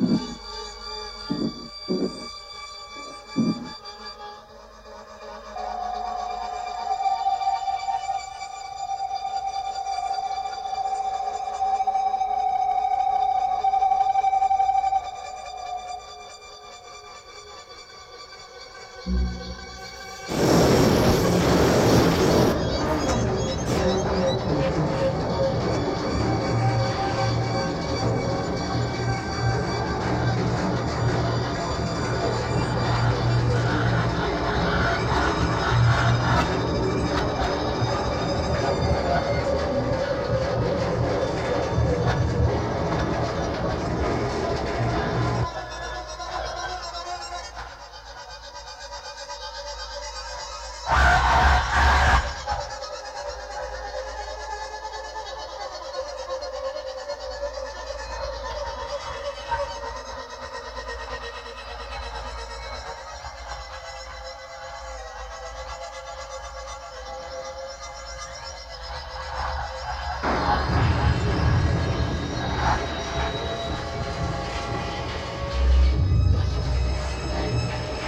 you.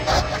you